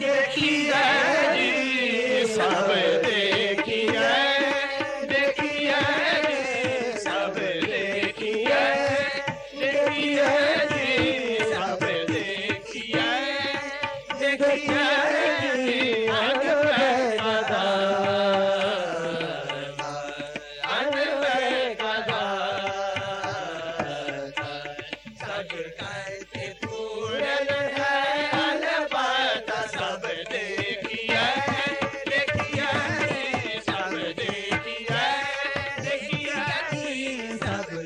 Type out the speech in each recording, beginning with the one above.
देखिए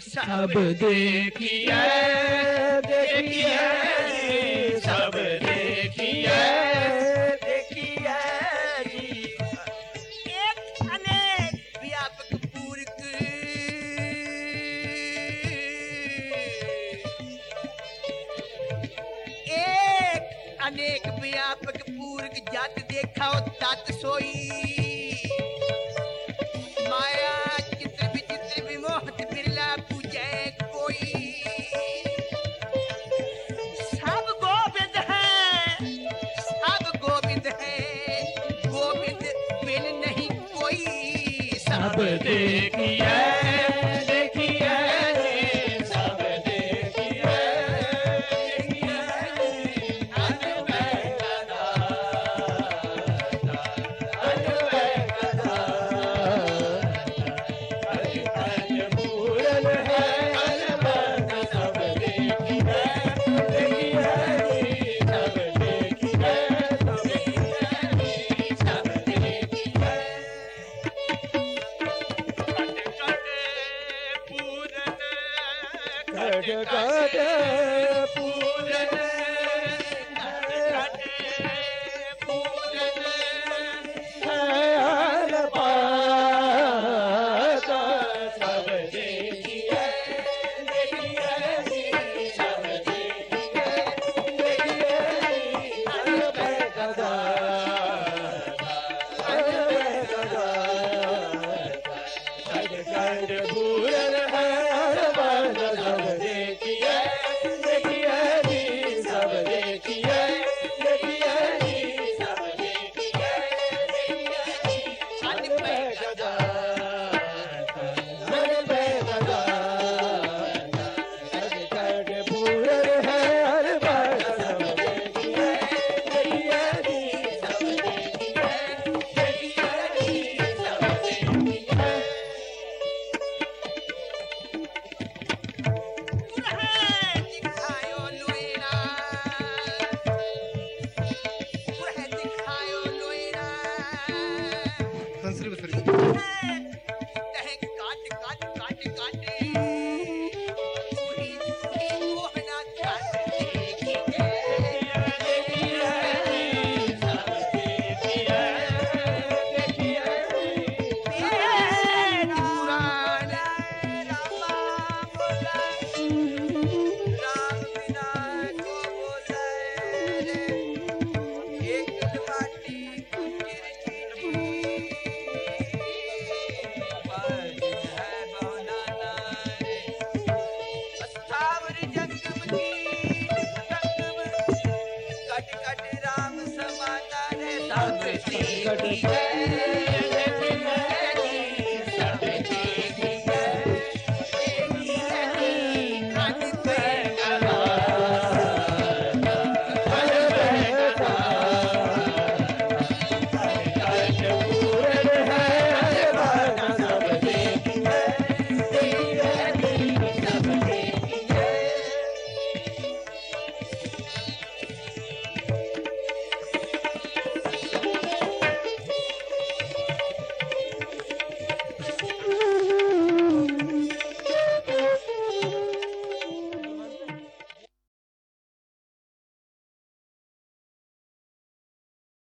सब देखिए देखिए सब देखिए अनेक व्यापक पूर्क। एक अनेक व्यापक पूर्क जात देखाओ तत सोई। सब देखिए। जगत पूजन Thank you. Yeah. Yeah.